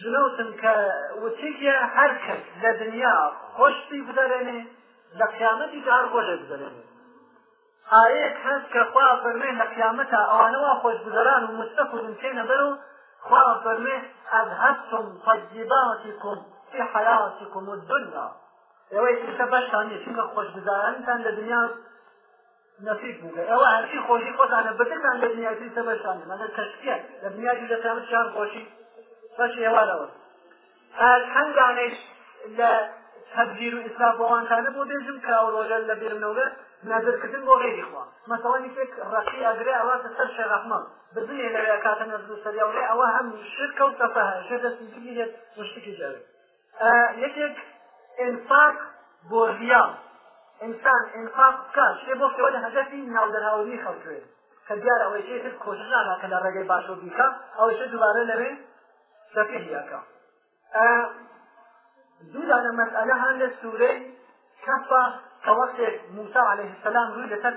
ژنوتن کە وتێکە هەر کەس لە دنیا خۆشتی بدەرێنێ لە قیامەتی هەر خۆشە بدەرێنێ ئاەیەک هەست کە خوا فەرمێ لە قیامەتە ئەوانەوە خۆشگوزەران و مستەفدم چێنە بەر و خوا فەرمێ ئەذهبتم طیباتکم فی حیاتکم الدنیا ئەوەی تشتە بەشتان چونکە خۆشگوزارانتان لە دنیا نەفیق بوو ئەوە هەرچی خۆشی خۆتانە بدەتان لە دنیا تریتە بەشتانێ مەنە کەشتیە لە دنیای لە قیامەت شان خۆشی بەش ئێوارەوە هەنگانێش لە تەبدیر و ئیسلام بۆوانتانە بۆ دێژم کاوڕۆژە لە بێرمەوە نەزرکردن بۆ غێری خوا مەسەڵەنی پێک ڕقی ئەگرێ ئەواتە سەر شێڕەحمە بردنێ لەوێ کاتە نەزر سەریاوێ ئەوە هەم شر کەوت تەفەهە شێ دەستنکردی دێت مشتێکی جاوێ یەکێک ئینفاق بۆ ڕیا ئینسان ئینفاق بکە شێ بۆ خێوە لە هەجەتی ناودەرهاوری خەڵکوێ کە دیار ئەوەی شێ هیچ کۆشش نانا کە لە ڕێگەی باشۆ بیکە ئەوە شێ دوبارە لەوێ دەکەیاکە دوو دانە مەسئلە هەن لە سوورەی کەفە کە وەختێک موسا عليه السلام ڕووی لەسەر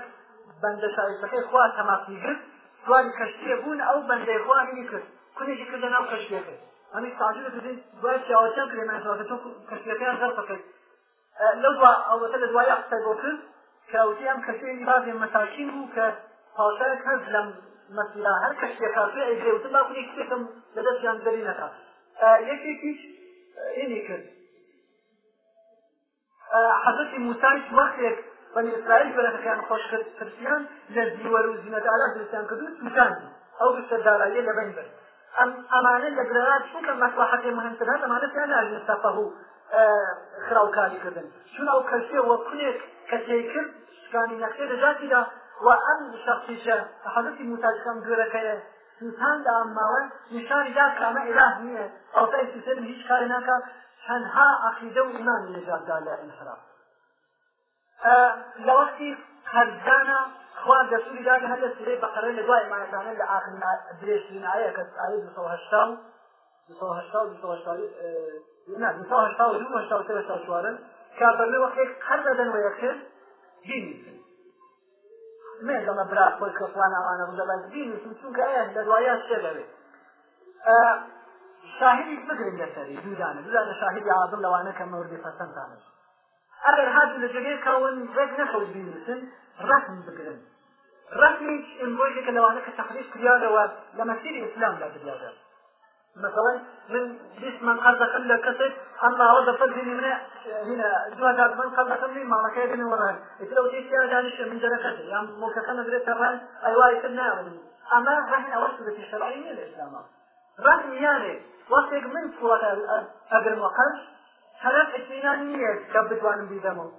بەندە شایستەکەی خوا تەماسی گرت دوای کەشتێ بوون ئەو بەندەی خوا هینی کرد کونێکی کرد لەناو کەشتێکەکەی ئەمی تعجب دەبین دوای پیاوەچەم کرێمانەوەکە تۆ کەشتەکەیان غەڵپەکەی لەو ئەوەتە لە دوای قسەی بۆ کرد کە ئەوتی ئەم کەشتێکی بازێ مەساکین بوو کە پاشایەک هەرز لەم مەسیرا هەر کەشتێکا فێ ئەیجێوتن با کونێکی کێکم لەدەستیان دەرینەکە یەکێکیش ئینی کرد حەزەتی موسایش وەختێک بەنی ئیسرائیل بەرەکەیان خۆش کرد پرسیان لە زیوەر و زینەدارا درستیان کردو سوتان ئەو بشتە داراییە لە بەین بەر ئەم ئەمانە لە گرات چونکە مەسلحەتی مهمتر هەن ئەمانە تیان ناژن سەفەهوو خراوکاریکردن چون ئەو کەسێ وە کونێک کە تێکرد شکانی نەخێ لەجاتیدا و ئەم شخصیشە حەزەتی موسایشکان گۆرەکەیە سوتان دا ئەم ماوە نیشانی دا کامە ئێلاح نییە ئەو تا ئیسیسەر هیچ کاری ناکات تەنها عقیدە و ئیمان نجاتدا لە ئینحراف لە وەختی خەرجانە خوا دەسوری داگە هەر لە سورەی بەقەرە لە دوای ئیمانەکانە لە ئاخر درێژترین ئایە کە ئایە 280 چوارن کە بەمێ وەخێک قەر دەدەن و یەکرد بینیسن مێدەمە برا خۆی کەخواانە ئاانە بزەبەن بینیسن چونکە ئەیە لە دوایە شێ دەبێت شاهدی بگرن لەسەری دوودانە دوودانە شاهدی عادڵ لەوانە کە مەوردی فەسەندانە ئەگەر هات لە جگەی کەون ڕێک نەخەوت بینوسن ڕەسم بگرن ڕەسمیش ئەمبۆژێکە لەوانە کە تەخریش کریاەوە لە مەسیری ئیسلامدا بدیاگەن مثلا من جسما قد قل كسر اما هذا فضل هنا هنا دوا جاد من قد قل ما لك يدني ورا اتلو تيس يا جانش من دركته يا موكا كان دريت الرأي ايوا يتنا اما رحنا وصلت الشرعيه الاسلام ڕەن یانێ وەختێک من پوڵەکە ئەگرمە قەش هەرەت ئەتمینان نییە کە بتوانم بیدەمەوە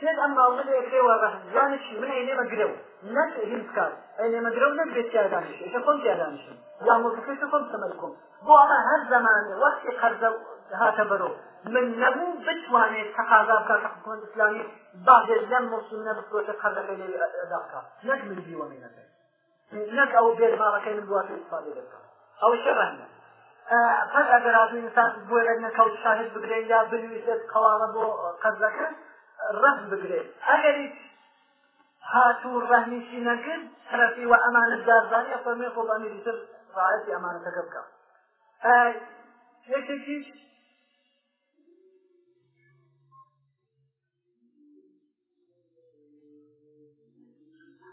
سێت ئەم ماڵەیە خێوە ڕەحزانشی من ئەینێمە گرێو نەک هیچکار ئەینێمە گرێو نەک بێت چیادانش ئێشە خۆم چیادانشم یا مۆزەکەشە خۆم سەمەلکم بۆ ئەمە هەر زەمانێ وەختی قەرزە هاتە بەرەوە من نەبوو بتوانێت تەقاضا بکات حکومەت ئیسلامی بەعدێ لەم مسلمە بفرۆشە قەرزەکەی لێ ئەدا بکات نەک من بیوەمێنەکەی نەک ئەو بێت ماڵەکەی من بواتە ئیسفادێ دەکات ئەو شەڕەن پەر ئەگەر ئاسان بۆ لەنە کەوت شاهد بگرێت یا بنویسێت قەڵامە بۆ قەزەکە ڕەن بگرێت ئەگەر هیچ هاتوو ڕەهنیشی نەکرد سەرەفی و ئەمانە دارزانانی ئەفەرمێ خۆڵەمی تر ڕایەتی ئەمانەتەکە بکە یەکێکیش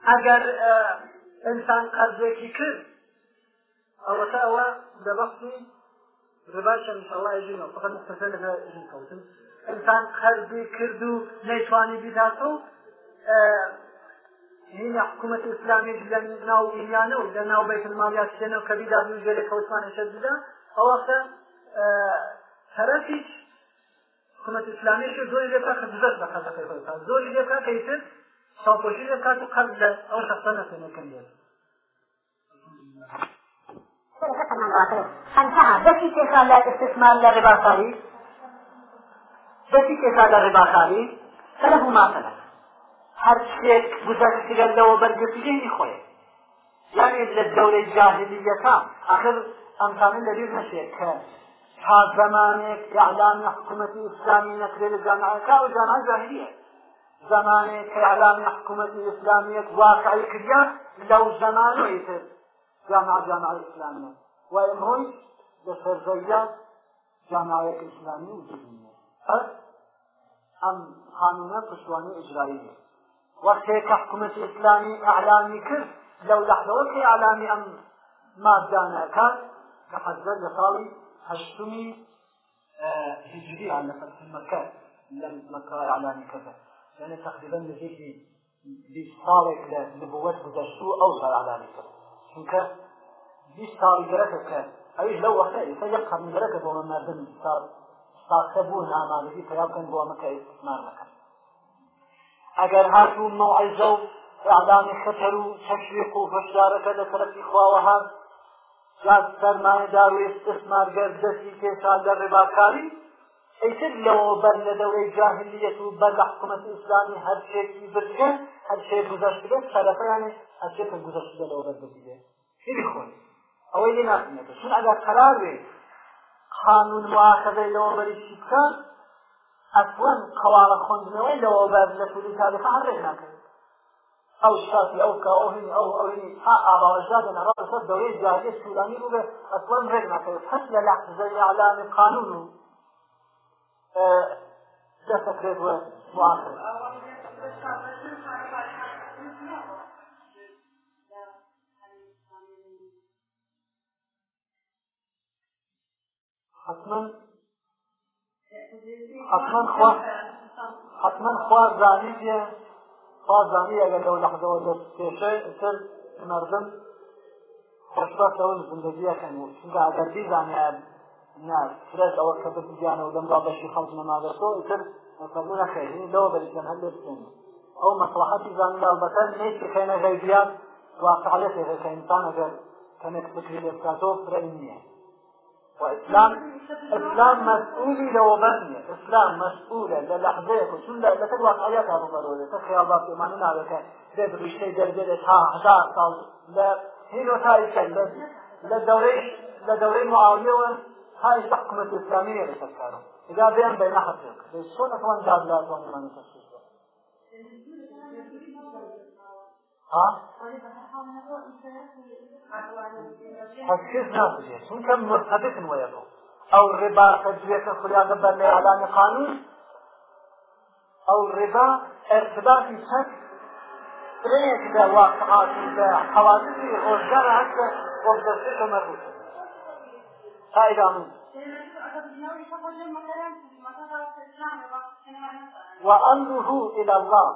ئەگەر ئینسان قەرزێکی کرد ئەوەکە ئەوە دەبەختی ڕباشە ئینشاءڵڵاه ژینەوە فقط مختصر لەگە ژین کەوتن ئینسان خەرجی کرد و نەیتوانی بیداتە و هین حکومت اسلامی لە ناو ئیلیانە و لە ناو بەیت المالیات شوێنەوە کە بیدات و ژێرە کەوتوانە شەر بدا ئەوەختە هەرەفیش حکومت اسلامیش زۆری لێ بکات بزەست بە قەزەکەی خۆی زۆری لێ بکات کەیتر شاپۆشی لێ بکات و قەرز لە ئەو شەخصە نەکەنەکەن لێت أن الآخرة انتهى بس كيسان لا استثمار للربا خالي بس كيسان للربا خالي فله ما فله هر شيء قدرت تقل له برقبتين إخوية يعني للدولة الجاهلية آخر أمثال الذي نشيء هاد زمانك إعلام حكومة إسلامية نكرر الجامعة كاو جامعة جاهلية زمانك إعلام حكومة إسلامية واقعي كريا لو زمان ويتر جامعة جامعة إسلامية و امروز به فرزیت جامعه اسلامی وجود پس ام قانون پشتوانی اجرایی وقتی که حکومت اسلامی اعلامی کرد لو لحظه وقتی اعلامی ام مادانه کرد که حضر لسالی هشتمی هجري على فتح مكة لم مكة إعلان كذا يعني تقريبا نزيد بصالك لنبوات بدشو أو صار إعلان كذا بیست ساڵی گەرەکە کرد ئەوش لەو وەختە ئێستا یەک قەرن گەرەکە بۆ مەردن ساقە بوو نامانەی پیا بکەن بۆ ئەمەکە ئیسمار نەکەن ئەگەر هاتوون مەوعیزە و ئەعلامی خەتەر و تەشویق و هەشدارەکە لە تەرەفی خواوە هات جاز سەرمایەدار و استثمارگەر دەستی تێسا لە ڕێباکاری ئەیتر لەوە بەر لە دەوری جاهلیەت و بەر لە حکومەت ئیسلامی هەرچێکی برگە هەرچێ گوزەشت بێت سەرەکەیانێ هەرچێکە گوزەشت بێت لەوە بەر ببیێت خیلی خۆی ئەوەی لێ ناتنێتە چون ئەگەر قرار بێت قانون واخەدەی لەوە بەریشی بکە ئەفوەن قەواڵە خوندنەوەی لەوە بەر لە سووری تاریخە هەر ڕێک ناکەوێت ئەو شاتی ئەو کە ئەو هین ئەو ئەوینی تا ئاباوەژدا دەنەڕە بەسەر دەوری جاریە سوورانی بوو بێ ئەفوەن ڕێک ناکەوێت هەست لە لەحزەی ئەعلامی قانون و دەسەکرێت وە واخر حتما حتما خوا حتما خوا زانیه خوا زانیه اگر لو لحظه و دست پیشه سر مردم خوشبخت اون زندگی کنه چون اگر بی زانیه نه فرش او کبر بیانه و دم را بشی خلق نمادرسو سر مفرمون خیلی لو بلیتن هل بسنه او مصلحتي زان البتة ليس كان غيبيات واقع لك إذا كإنسان أجل كانت تكريب الكاتوف رأينيه وإسلام إسلام مسؤول لو بني إسلام مسؤول للحظة وشن لا لكن واقعيات هذا ضروري تخيل ضبط ما هنا بك ذي بريشتي جرجرة ها هزار صار لا هيلو تايكن بس للدوري للدوري معاونية هاي الحكمة الإسلامية اللي تذكروا إذا بين بين حقك شلون أكون جاب لا تكون من تشوفه حسكيز ناقضي سنك مرتبط ويبو او الربا تجويك خلاق برنا اعلان قانون او الربا ارتباطي شك فريك دا واقعات دا حوادثي غزار حتى وبدسيك مربوط فائدة من وأمره إلى الله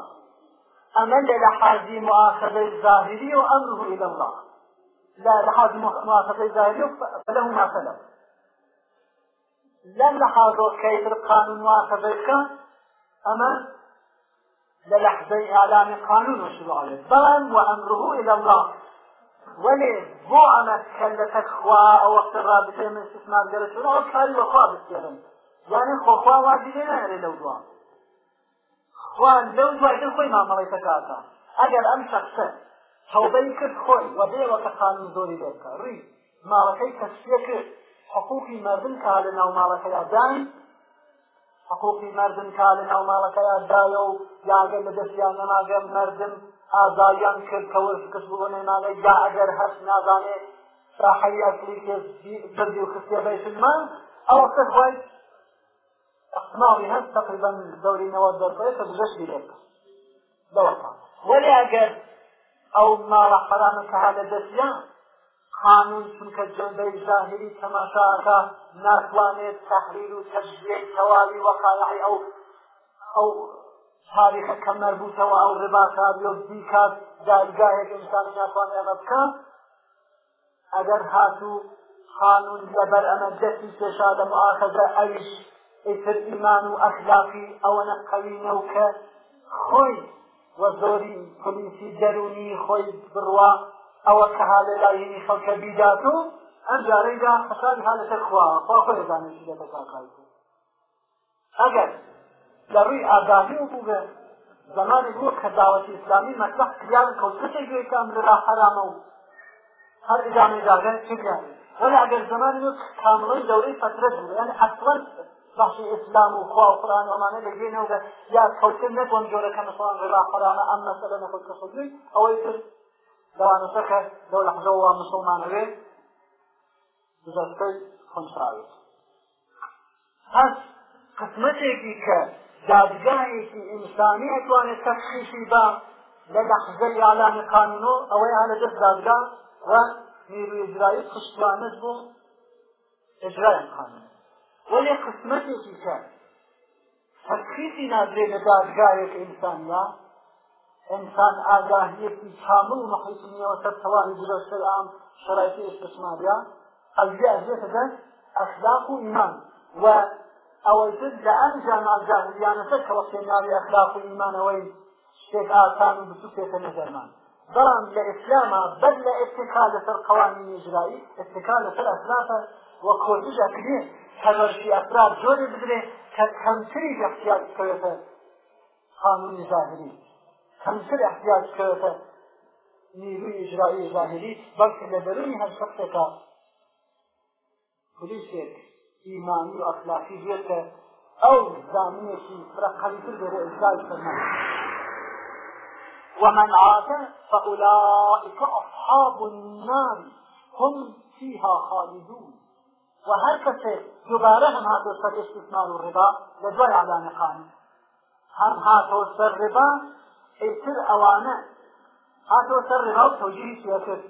ئەمە لە لە حەزی معاخەبەی ظاهری و ئەمره إلى الله لا لحاظ معاخەبەی ظاهری و فله ما فله لەم لەحاظۆ کەیتر قانون معاخەبەکە ئەمە لە لەحظەی ئالامی قانون مشروع عليه بان وأمره إلى الله ولێ بۆ ئەمە کە لە تەکخوا ئەوەختە ڕابێ من سسمات گەرە چۆن ئەو کاری وەخوا بسێرن یعنی خۆخوا وا دیێ نەرێ لەو دوان خوان لەو دوایتر خۆی مامەڵی تەکاتە ئەگەر ئەم شخصە تەوبەی کرد خۆی و بێوەکە قانون زۆری دەکە ڕی ماڵەکەی تەسفیە کرد حقوقی مردن کا لە ناو ماڵەکەیادان حقوقی مردن کا لە ناو ماڵەکەیادایە و یاگەر لە دەستیان نەناگەم مردن ئازایان کرد کەوە شکست بوو نێمانە یا ئەگەر هەست نازانێت راحەی ئەسلی کردی و خستێ بەیشمان ئەوە کەس ناوی هەست تقریبا دەوری نەوە دەڕێتە بژەش بیرێت دەوەقا وەلی ئەگەر ئەو ماڵە حەرامە کە هەلە دەستیان قانون چونکە جەنبەی ظاهری تەماشاکە ناتوانێت تەحریر و تەشریع تەواوی وەقایعی ئەو ئەو تاریخە کە مەربوطەوە ئەو ڕباکاری و دیکات دادگاهێک ئینسانی ناتوان ئێمە بکە ئەگەر هاتوو قانون لەبەر ئەمە دەستی پێشادەم ئاخەزە ئەویش ئیتر ئیمان و ئەخلاقی ئەوەنە قەوینە و کە خۆی وە زۆری پلیسی دەرونی خۆی بڕوا ئەوە کە هاڵێ لایینی خەڵکە بیدات و ئەم جارەیدا خەشاد هالەتە خواخوا خۆی دانشی دەتەکاکات ئەگەر لە ڕووی ئادامی و بووبێ زمانی بوو کە داوەتی ئیسلامی مەسەح کریان کەوتەکە گوێکان لەرا حرامە و هەر ئدامی داگەن چگە وەلا ئەگەر زمانی کامڵی دەورەی فترە بوو یعنی ئەسڵەن بەخشی ئیسلام و خوا و قرآن و ئەمانە لەگەینەوە یا کەوتن نەبووم جۆرەکە مثلان ڕێرا قەرانە ئەم مەسەلە نەخۆت کە خودوی ئەوەی تر دەوانەسەکە لەو لەحزەوە مسلمانەوێ بزەستەی خۆنساوێت هەست قسمەتێکی کە دادگاهێکی ئینسانی ئەتوانێت تەخشیشی با لە لەحزەی ئالانی قانونۆ ئەوەی ئالە دەست دادگا و نیروی ئجرایی خشتوانت بوو اجرای قانون وەێ قسمەتێکی کە تەخیقی نادرێ لە دادگایەک ئینسانیا ئینسان ئاگاهیەکی چامل و مەحیسمیەوە کە تەواوی درۆشتر ئام شرایطی استثماریا ئەوێ ئەزێتە دەست ئەخلاق و ئیمان و ئەوەتر لە ئەم جاماجاهلیانەتە کەەوە سێناوی ئەخلاق و ئیمانەوەی شتێک ئاسان و بسوکێتە نەزەرمان بەڵام لە ئیسلامە بەر لە ئێتکا لەسەر قوانی نێژرایی ئێتکا لەسەر ئەسلافە وە کۆتیژەکرێت پەرۆشتی ئەفراد زۆری بدرێ کە کەمتری احتیاج بکەوێتە قانونی ظاهری کەمتر احتیاج بکەوێتە نیروی ئیجرایی ظاهری بەڵکە لە بەرونی هەر شخصێکە پلیسێک ئیمانی و ئەخلاقی بێتە ئەو زانینێکی فرەقەنتر بێرە ئیجرای فەرمان ومن عاد فأولئك أصحاب النار هم فيها خالدون و هەر کەسێک دووبارە هەم هاتۆ سەر استثمار و ڕێبا لە دوای ئالانە خانی هەم هاتۆ سەر ڕێبا ئیتر ئەوانە هاتۆ سەر ڕێبا و تەوجیهی سیاکرد